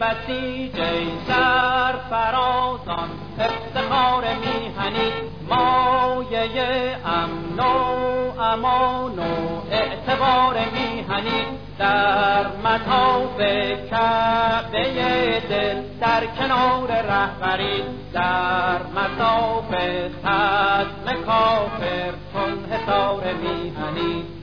بسیج سر فرازان افتخار میهنی مایه امن و امان و اعتبار میهنی. در مطاف کعبه دل در کنار رهبری در مطاف ختم کافر چون حسار میهنی.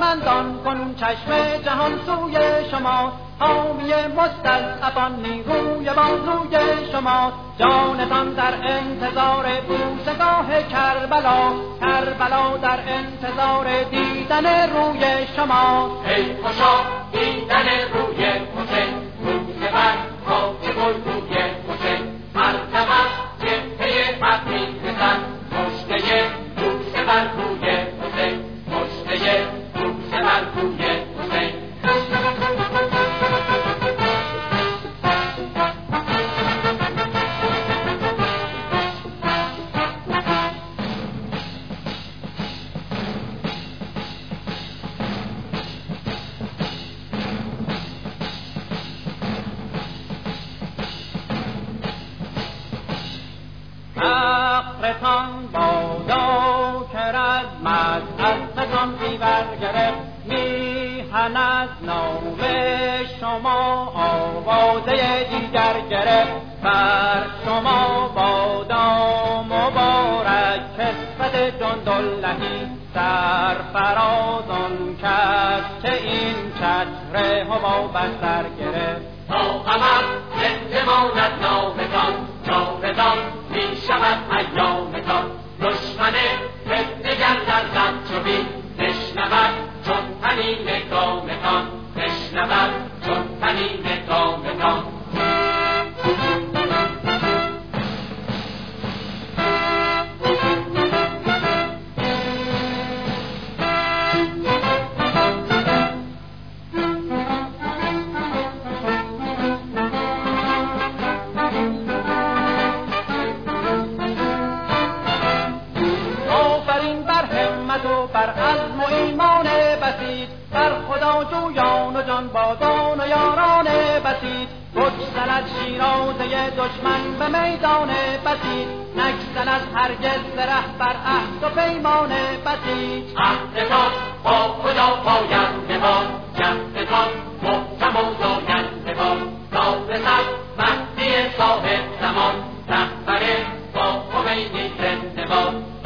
ای زفرمندان کنون چشم جهان سوی شما. حامی مستضعفان نیروی بازوی شما. جانتان در انتظار بوسگاه کربلا. کربلا در انتظار دیدن روی شما. ای خوشا دیدن روی حسین روز خاک گل روی فقرتان بادا که رزمت از ستان بیور گرفت. میهن از نام شما آوازه دیگر گرفت. بر شما بادا مبارک. کسبت جنداللهی در فرازان کس که این چتر بر سر گرفت. تا قمر زنده ماند نامتان. جاودان بر عزم و ایمان بسید بر خدا جویان و جان بازان و یاران بسید بگذرد شیرازه دشمن به میدان بسید نگذرد هرگز زره بر عهد و پیمان بسید عهدتان با خدا باید نبا جهدتان محکم و زاید نبا نابسد مهدی صاحب زمان رهبر با خمینی زنده باد